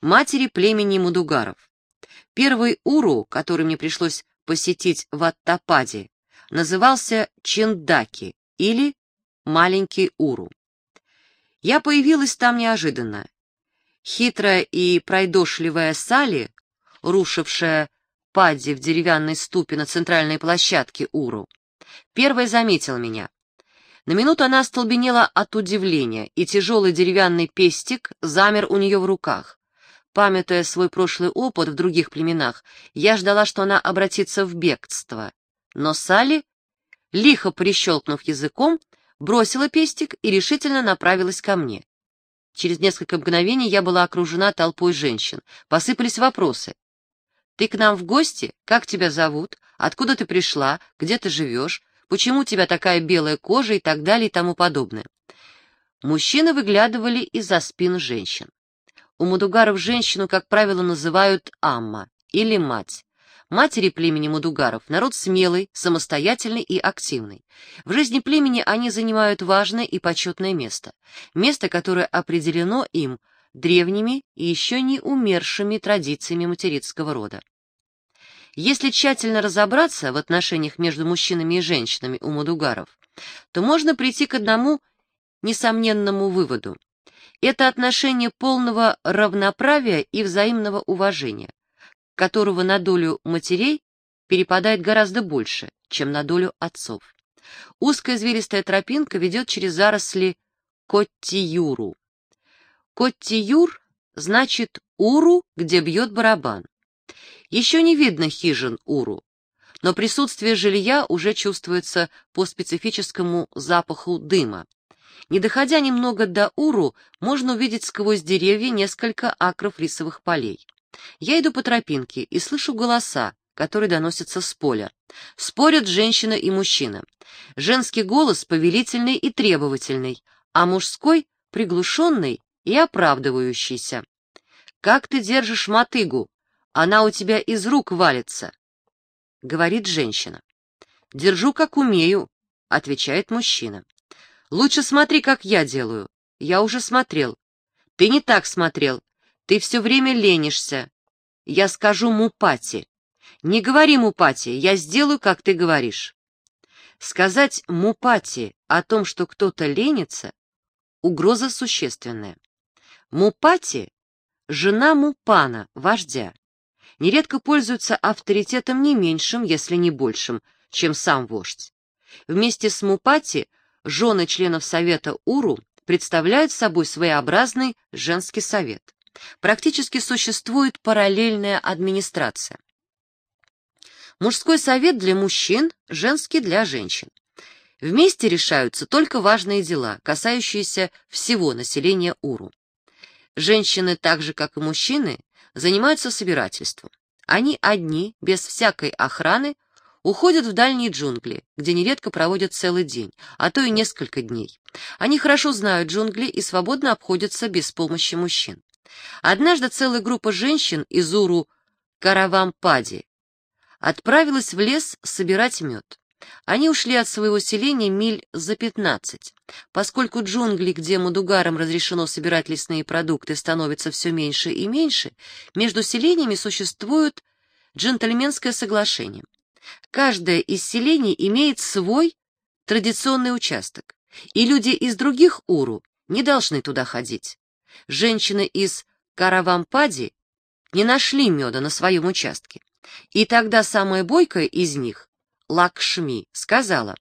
матери племени Мудугаров. Первый Уру, который мне пришлось посетить в Аттападе, назывался Чендаки или Маленький Уру. Я появилась там неожиданно. Хитрая и пройдошливая Сали, рушившая Падди в деревянной ступе на центральной площадке Уру, первая заметила меня. На минуту она остолбенела от удивления, и тяжелый деревянный пестик замер у нее в руках. Памятуя свой прошлый опыт в других племенах, я ждала, что она обратится в бегство. Но Салли, лихо прищелкнув языком, бросила пестик и решительно направилась ко мне. Через несколько мгновений я была окружена толпой женщин. Посыпались вопросы. «Ты к нам в гости? Как тебя зовут? Откуда ты пришла? Где ты живешь? Почему у тебя такая белая кожа?» и так далее и тому подобное. Мужчины выглядывали из-за спин женщин. У мудугаров женщину, как правило, называют Амма или мать. Матери племени Мудугаров – народ смелый, самостоятельный и активный. В жизни племени они занимают важное и почетное место. Место, которое определено им древними и еще не умершими традициями материнского рода. Если тщательно разобраться в отношениях между мужчинами и женщинами у Мудугаров, то можно прийти к одному несомненному выводу. Это отношение полного равноправия и взаимного уважения которого на долю матерей перепадает гораздо больше, чем на долю отцов. Узкая извилистая тропинка ведет через заросли Коттиюру. Коттиюр значит «уру, где бьет барабан». Еще не видно хижин уру, но присутствие жилья уже чувствуется по специфическому запаху дыма. Не доходя немного до уру, можно увидеть сквозь деревья несколько акров рисовых полей. Я иду по тропинке и слышу голоса, которые доносятся с поля. Спорят женщина и мужчина. Женский голос повелительный и требовательный, а мужской — приглушенный и оправдывающийся. «Как ты держишь мотыгу? Она у тебя из рук валится», — говорит женщина. «Держу, как умею», — отвечает мужчина. «Лучше смотри, как я делаю. Я уже смотрел. Ты не так смотрел. Ты все время ленишься. Я скажу Мупати. Не говори Мупати, я сделаю, как ты говоришь. Сказать Мупати о том, что кто-то ленится, угроза существенная. Мупати — жена Мупана, вождя. Нередко пользуется авторитетом не меньшим, если не большим, чем сам вождь. Вместе с Мупати жены членов Совета Уру представляют собой своеобразный женский совет практически существует параллельная администрация. Мужской совет для мужчин, женский для женщин. Вместе решаются только важные дела, касающиеся всего населения Уру. Женщины, так же как и мужчины, занимаются собирательством. Они одни, без всякой охраны, уходят в дальние джунгли, где нередко проводят целый день, а то и несколько дней. Они хорошо знают джунгли и свободно обходятся без помощи мужчин. Однажды целая группа женщин из Уру Каравампади отправилась в лес собирать мед. Они ушли от своего селения миль за пятнадцать. Поскольку джунгли, где мадугарам разрешено собирать лесные продукты, становятся все меньше и меньше, между селениями существует джентльменское соглашение. Каждое из селений имеет свой традиционный участок, и люди из других Уру не должны туда ходить. Женщины из Каравампади не нашли меда на своем участке. И тогда самая бойкая из них, Лакшми, сказала,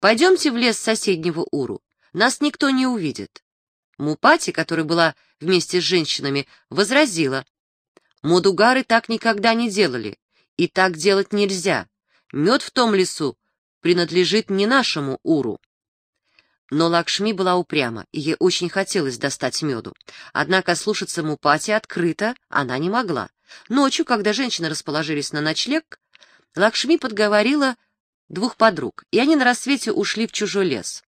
«Пойдемте в лес соседнего Уру, нас никто не увидит». Мупати, которая была вместе с женщинами, возразила, «Мудугары так никогда не делали, и так делать нельзя. Мед в том лесу принадлежит не нашему Уру». Но Лакшми была упряма, и ей очень хотелось достать меду. Однако слушаться Мупати открыто она не могла. Ночью, когда женщины расположились на ночлег, Лакшми подговорила двух подруг, и они на рассвете ушли в чужой лес.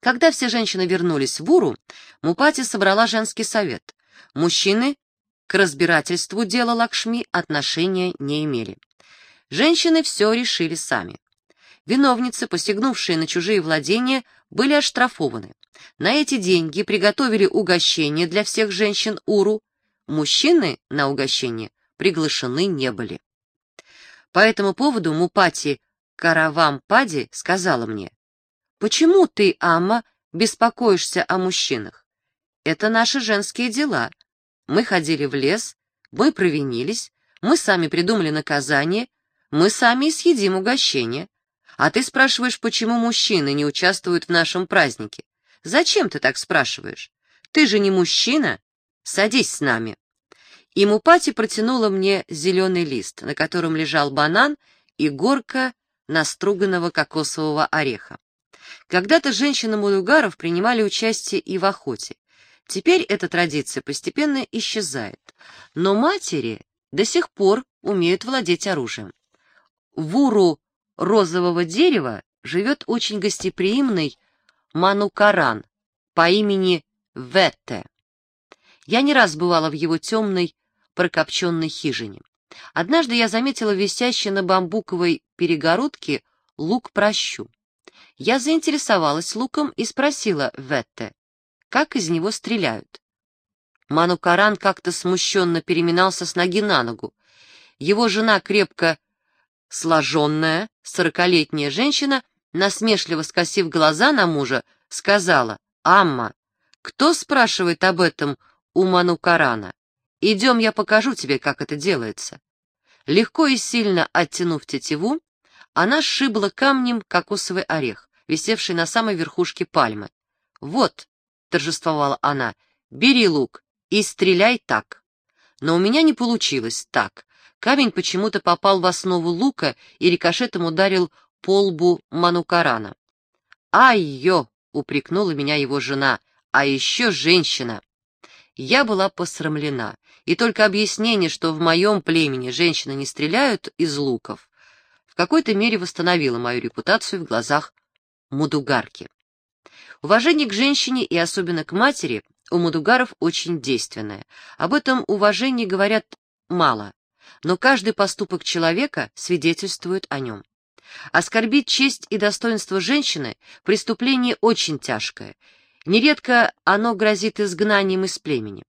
Когда все женщины вернулись в Уру, Мупати собрала женский совет. Мужчины к разбирательству дела Лакшми отношения не имели. Женщины все решили сами. Виновницы, посягнувшие на чужие владения, были оштрафованы. На эти деньги приготовили угощение для всех женщин Уру, мужчины на угощение приглашены не были. По этому поводу Мупати Каравампади сказала мне, «Почему ты, Амма, беспокоишься о мужчинах? Это наши женские дела. Мы ходили в лес, мы провинились, мы сами придумали наказание, мы сами и съедим угощение. А ты спрашиваешь, почему мужчины не участвуют в нашем празднике? Зачем ты так спрашиваешь? Ты же не мужчина. Садись с нами. И Мупати протянула мне зеленый лист, на котором лежал банан и горка наструганного кокосового ореха. Когда-то женщины Мудугаров принимали участие и в охоте. Теперь эта традиция постепенно исчезает. Но матери до сих пор умеют владеть оружием. В уру розового дерева живет очень гостеприимный Манукаран по имени Ветте. Я не раз бывала в его темной, прокопченной хижине. Однажды я заметила висящий на бамбуковой перегородке лук-прощу. Я заинтересовалась луком и спросила Ветте, как из него стреляют. Манукаран как-то смущенно переминался с ноги на ногу. Его жена, крепко сложенная, сорокалетняя женщина, насмешливо скосив глаза на мужа, сказала, «Амма, кто спрашивает об этом у Манукарана? Идем, я покажу тебе, как это делается». Легко и сильно оттянув тетиву, она сшибла камнем кокосовый орех, висевший на самой верхушке пальмы. «Вот», — торжествовала она, — «бери лук и стреляй так». Но у меня не получилось так. Камень почему-то попал в основу лука и рикошетом ударил по лбу Манукарана. «Ай-ё!» — упрекнула меня его жена. «А еще женщина!» Я была посрамлена, и только объяснение, что в моем племени женщины не стреляют из луков, в какой-то мере восстановило мою репутацию в глазах мудугарки. Уважение к женщине и особенно к матери у мудугаров очень действенное. Об этом уважении говорят мало, но каждый поступок человека свидетельствует о нем. Оскорбить честь и достоинство женщины – преступление очень тяжкое. Нередко оно грозит изгнанием из племени.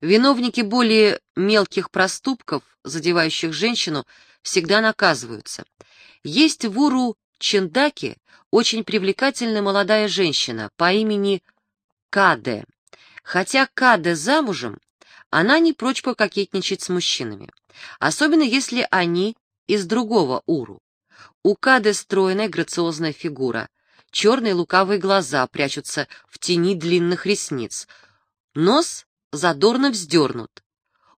Виновники более мелких проступков, задевающих женщину, всегда наказываются. Есть в Уру Чендаки очень привлекательная молодая женщина по имени Каде. Хотя Каде замужем, она не прочь пококетничать с мужчинами, особенно если они из другого Уру. У Кады стройная грациозная фигура, черные лукавые глаза прячутся в тени длинных ресниц, нос задорно вздернут,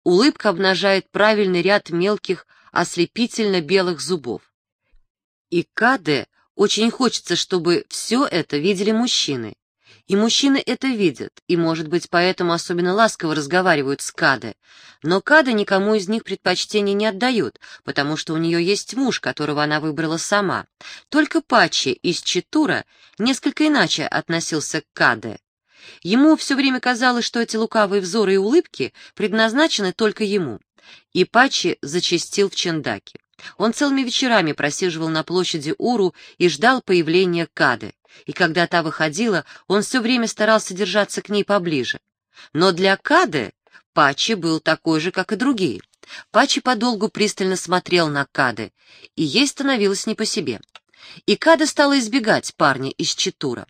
улыбка обнажает правильный ряд мелких ослепительно-белых зубов. И Каде очень хочется, чтобы все это видели мужчины, и мужчины это видят, и, может быть, поэтому особенно ласково разговаривают с Каде. Но Каде никому из них предпочтения не отдают, потому что у нее есть муж, которого она выбрала сама. Только Пачи из Читура несколько иначе относился к Каде. Ему все время казалось, что эти лукавые взоры и улыбки предназначены только ему. И Пачи зачастил в Чендаке. Он целыми вечерами просиживал на площади Уру и ждал появления Кады и когда та выходила, он все время старался держаться к ней поближе. Но для Кады Пачи был такой же, как и другие. Пачи подолгу пристально смотрел на Кады, и ей становилось не по себе. И Када стала избегать парня из Читура.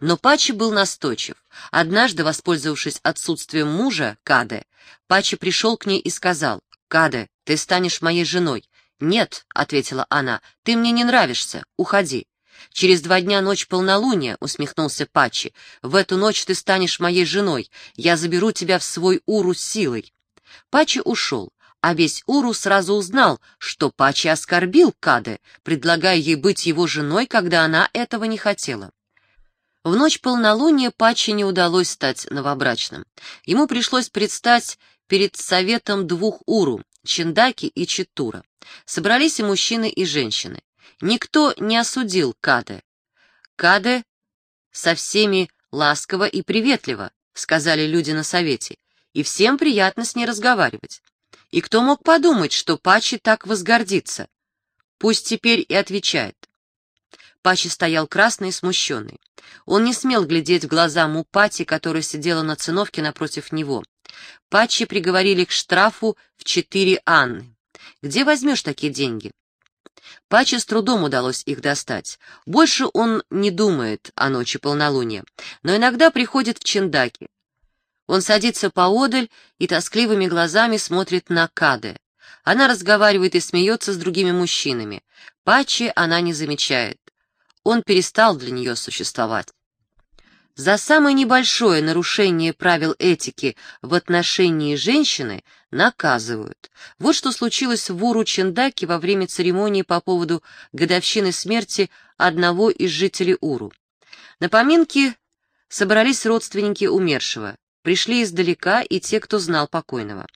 Но Пачи был настойчив. Однажды, воспользовавшись отсутствием мужа, Кады, Пачи пришел к ней и сказал, «Каде, ты станешь моей женой». «Нет», — ответила она, — «ты мне не нравишься, уходи». «Через два дня ночь полнолуния», — усмехнулся Пачи. «В эту ночь ты станешь моей женой. Я заберу тебя в свой Уру силой». Пачи ушел, а весь Уру сразу узнал, что Пачи оскорбил Каде, предлагая ей быть его женой, когда она этого не хотела. В ночь полнолуния Пачи не удалось стать новобрачным. Ему пришлось предстать перед советом двух Уру, Чиндаки и Читура. Собрались и мужчины, и женщины. Никто не осудил Каде. Каде со всеми ласково и приветливо, сказали люди на совете, и всем приятно с ней разговаривать. И кто мог подумать, что Пачи так возгордится? Пусть теперь и отвечает. Пачи стоял красный и смущенный. Он не смел глядеть в глаза Мупати, которая сидела на циновке напротив него. Патчи приговорили к штрафу в четыре анны. Где возьмешь такие деньги? Паче с трудом удалось их достать. Больше он не думает о ночи полнолуния, но иногда приходит в Чендаки. Он садится поодаль и тоскливыми глазами смотрит на Каде. Она разговаривает и смеется с другими мужчинами. Паче она не замечает. Он перестал для нее существовать. За самое небольшое нарушение правил этики в отношении женщины наказывают. Вот что случилось в Уру Чендаке во время церемонии по поводу годовщины смерти одного из жителей Уру. На поминки собрались родственники умершего, пришли издалека и те, кто знал покойного.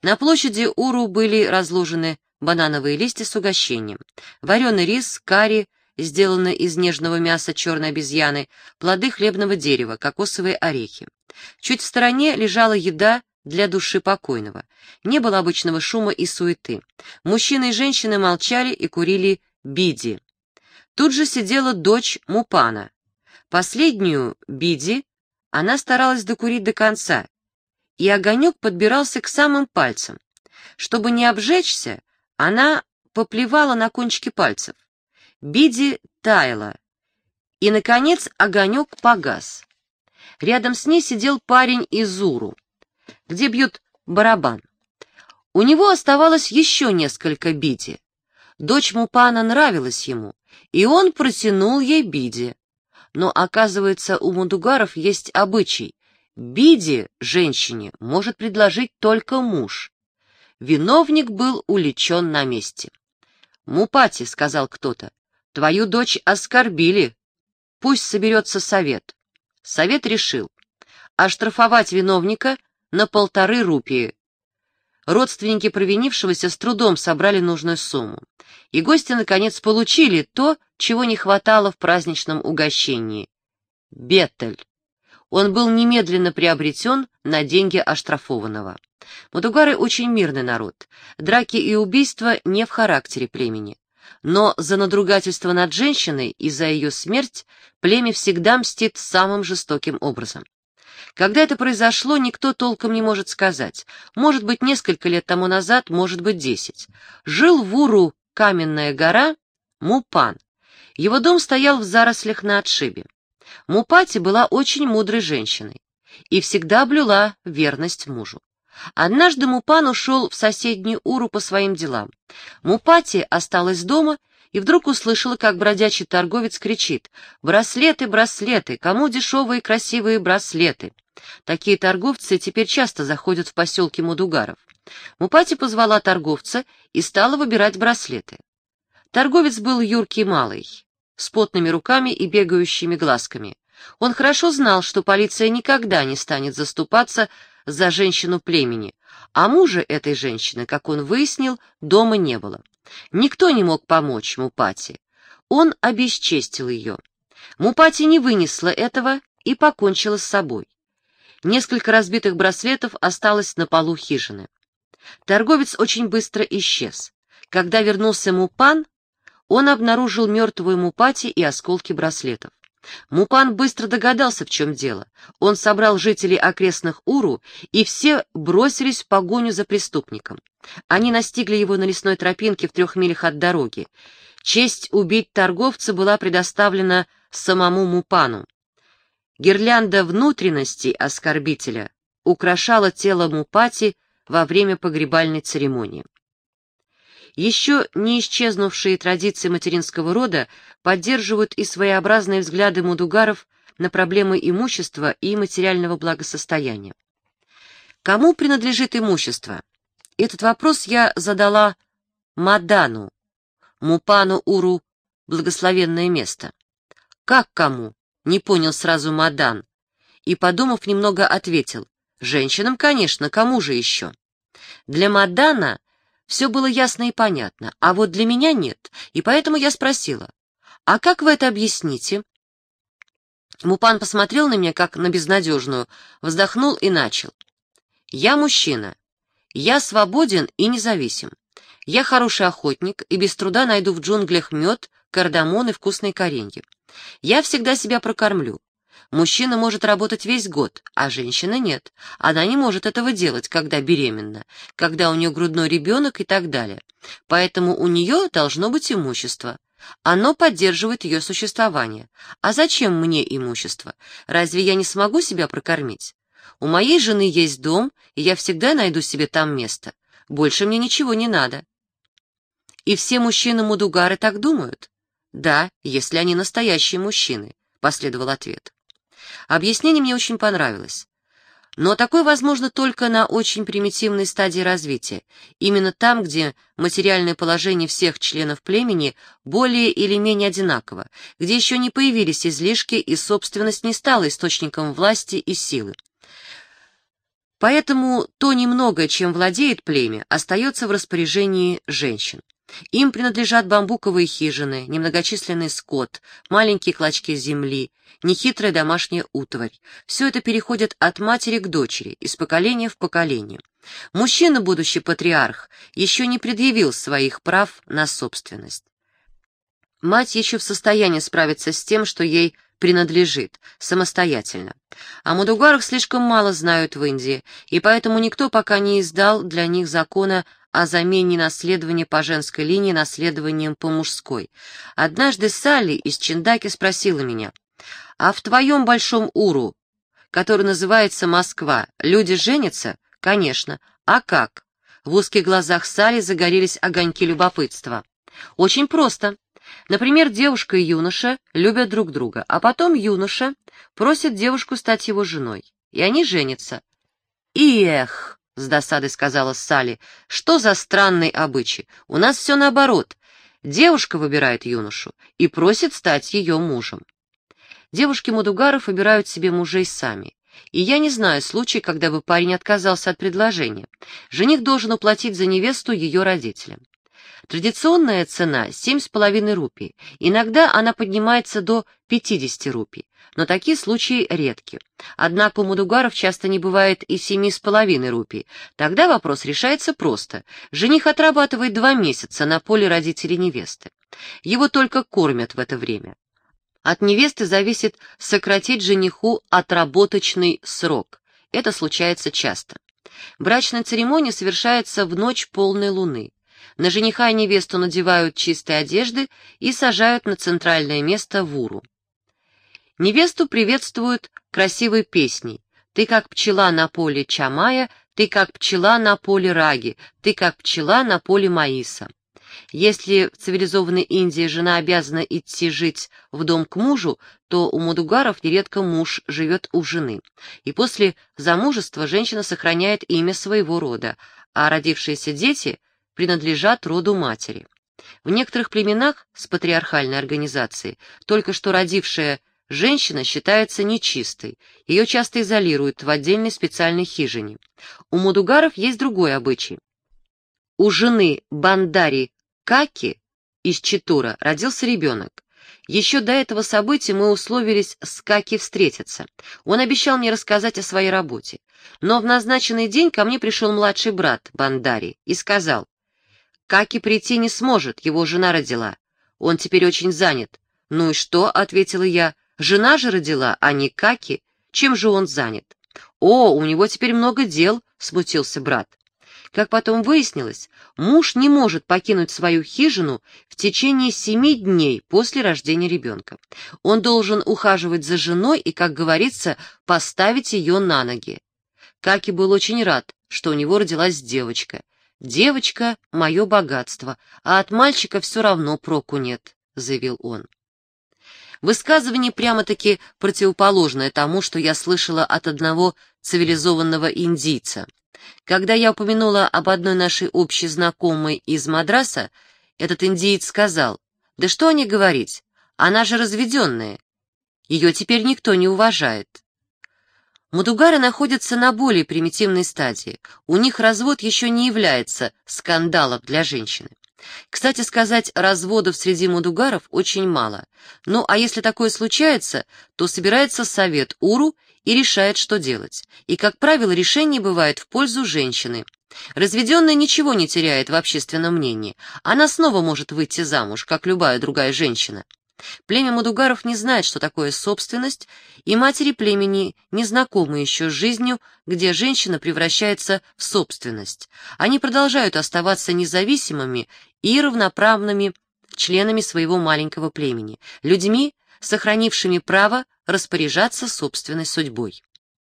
На площади Уру были разложены банановые листья с угощением, вареный рис, карри, сделанное из нежного мяса черной обезьяны, плоды хлебного дерева, кокосовые орехи. Чуть в стороне лежала еда для души покойного. Не было обычного шума и суеты. Мужчины и женщины молчали и курили биди. Тут же сидела дочь Мупана. Последнюю биди она старалась докурить до конца, и огонек подбирался к самым пальцам. Чтобы не обжечься, она поплевала на кончики пальцев. Биди таяла. И, наконец, огонек погас. Рядом с ней сидел парень из Уру, где бьют барабан. У него оставалось еще несколько биди. Дочь Мупана нравилась ему, и он протянул ей биди. Но, оказывается, у мудугаров есть обычай. Биди женщине может предложить только муж. Виновник был уличен на месте. «Мупати», — сказал кто-то, Твою дочь оскорбили. Пусть соберется совет. Совет решил оштрафовать виновника на полторы рупии. Родственники провинившегося с трудом собрали нужную сумму. И гости, наконец, получили то, чего не хватало в праздничном угощении. Беттель. Он был немедленно приобретен на деньги оштрафованного. Мудугары очень мирный народ. Драки и убийства не в характере племени но за надругательство над женщиной и за ее смерть племя всегда мстит самым жестоким образом. Когда это произошло, никто толком не может сказать. Может быть, несколько лет тому назад, может быть, десять. Жил в Уру каменная гора Мупан. Его дом стоял в зарослях на отшибе. Мупати была очень мудрой женщиной и всегда блюла верность мужу. Однажды Мупан ушел в соседнюю Уру по своим делам. Мупати осталась дома и вдруг услышала, как бродячий торговец кричит «Браслеты, браслеты! Кому дешевые красивые браслеты?» Такие торговцы теперь часто заходят в поселки Мудугаров. Мупати позвала торговца и стала выбирать браслеты. Торговец был юркий малый, с потными руками и бегающими глазками. Он хорошо знал, что полиция никогда не станет заступаться за женщину племени, а мужа этой женщины, как он выяснил, дома не было. Никто не мог помочь Мупати. Он обесчестил ее. Мупати не вынесла этого и покончила с собой. Несколько разбитых браслетов осталось на полу хижины. Торговец очень быстро исчез. Когда вернулся Мупан, он обнаружил мертвую Мупати и осколки браслетов. Мупан быстро догадался, в чем дело. Он собрал жителей окрестных Уру, и все бросились в погоню за преступником. Они настигли его на лесной тропинке в трех милях от дороги. Честь убить торговца была предоставлена самому Мупану. Гирлянда внутренностей оскорбителя украшала тело Мупати во время погребальной церемонии. Еще не исчезнувшие традиции материнского рода поддерживают и своеобразные взгляды мудугаров на проблемы имущества и материального благосостояния. Кому принадлежит имущество? Этот вопрос я задала Мадану, Мупану Уру, благословенное место. Как кому? Не понял сразу Мадан. И, подумав, немного ответил. Женщинам, конечно, кому же еще? Для Мадана все было ясно и понятно, а вот для меня нет, и поэтому я спросила, «А как вы это объясните?» Мупан посмотрел на меня, как на безнадежную, вздохнул и начал. «Я мужчина. Я свободен и независим. Я хороший охотник и без труда найду в джунглях мед, кардамон и вкусные коренья. Я всегда себя прокормлю. Мужчина может работать весь год, а женщина нет. Она не может этого делать, когда беременна, когда у нее грудной ребенок и так далее. Поэтому у нее должно быть имущество. Оно поддерживает ее существование. А зачем мне имущество? Разве я не смогу себя прокормить? У моей жены есть дом, и я всегда найду себе там место. Больше мне ничего не надо. И все мужчины-мудугары так думают? Да, если они настоящие мужчины, последовал ответ. Объяснение мне очень понравилось. Но такое возможно только на очень примитивной стадии развития, именно там, где материальное положение всех членов племени более или менее одинаково, где еще не появились излишки и собственность не стала источником власти и силы. Поэтому то немногое, чем владеет племя, остается в распоряжении женщин. Им принадлежат бамбуковые хижины, немногочисленный скот, маленькие клочки земли, нехитрая домашняя утварь. Все это переходит от матери к дочери, из поколения в поколение. Мужчина, будущий патриарх, еще не предъявил своих прав на собственность. Мать еще в состоянии справиться с тем, что ей принадлежит, самостоятельно. О Мудугарах слишком мало знают в Индии, и поэтому никто пока не издал для них закона о замене наследования по женской линии наследованием по мужской. Однажды Салли из Чиндаки спросила меня, «А в твоем большом Уру, который называется Москва, люди женятся?» «Конечно. А как?» В узких глазах Салли загорелись огоньки любопытства. «Очень просто. Например, девушка и юноша любят друг друга, а потом юноша просит девушку стать его женой, и они женятся. И эх!» — с досадой сказала Салли. «Что за странный обычай? У нас все наоборот. Девушка выбирает юношу и просит стать ее мужем. Девушки Мудугаров выбирают себе мужей сами. И я не знаю случая, когда бы парень отказался от предложения. Жених должен уплатить за невесту ее родителям. Традиционная цена – 7,5 рупий. Иногда она поднимается до 50 рупий, но такие случаи редки. Однако у мудугаров часто не бывает и 7,5 рупий. Тогда вопрос решается просто. Жених отрабатывает два месяца на поле родителей невесты. Его только кормят в это время. От невесты зависит сократить жениху отработочный срок. Это случается часто. Брачная церемония совершается в ночь полной луны. На жениха и невесту надевают чистые одежды и сажают на центральное место в уру. Невесту приветствуют красивой песней. Ты как пчела на поле чамая, ты как пчела на поле раги, ты как пчела на поле маиса. Если в цивилизованной Индии жена обязана идти жить в дом к мужу, то у мудугаров нередко муж живет у жены. И после замужества женщина сохраняет имя своего рода, а родившиеся дети принадлежат роду матери. В некоторых племенах с патриархальной организацией только что родившая женщина считается нечистой, ее часто изолируют в отдельной специальной хижине. У мудугаров есть другой обычай. У жены Бандари Каки из Читура родился ребенок. Еще до этого события мы условились с Каки встретиться. Он обещал мне рассказать о своей работе. Но в назначенный день ко мне пришел младший брат Бандари и сказал, Каки прийти не сможет, его жена родила. Он теперь очень занят. Ну и что, — ответила я, — жена же родила, а не Каки. Чем же он занят? О, у него теперь много дел, — смутился брат. Как потом выяснилось, муж не может покинуть свою хижину в течение семи дней после рождения ребенка. Он должен ухаживать за женой и, как говорится, поставить ее на ноги. Каки был очень рад, что у него родилась девочка, «Девочка — мое богатство, а от мальчика все равно проку нет», — заявил он. Высказывание прямо-таки противоположное тому, что я слышала от одного цивилизованного индийца. Когда я упомянула об одной нашей общей знакомой из Мадраса, этот индиец сказал, «Да что о ней говорить, она же разведенная, ее теперь никто не уважает». Мудугары находятся на более примитивной стадии. У них развод еще не является скандалом для женщины. Кстати сказать, разводов среди мудугаров очень мало. Ну, а если такое случается, то собирается совет Уру и решает, что делать. И, как правило, решение бывает в пользу женщины. Разведенная ничего не теряет в общественном мнении. Она снова может выйти замуж, как любая другая женщина. Племя Мадугаров не знает, что такое собственность, и матери племени не знакомы еще с жизнью, где женщина превращается в собственность. Они продолжают оставаться независимыми и равноправными членами своего маленького племени, людьми, сохранившими право распоряжаться собственной судьбой.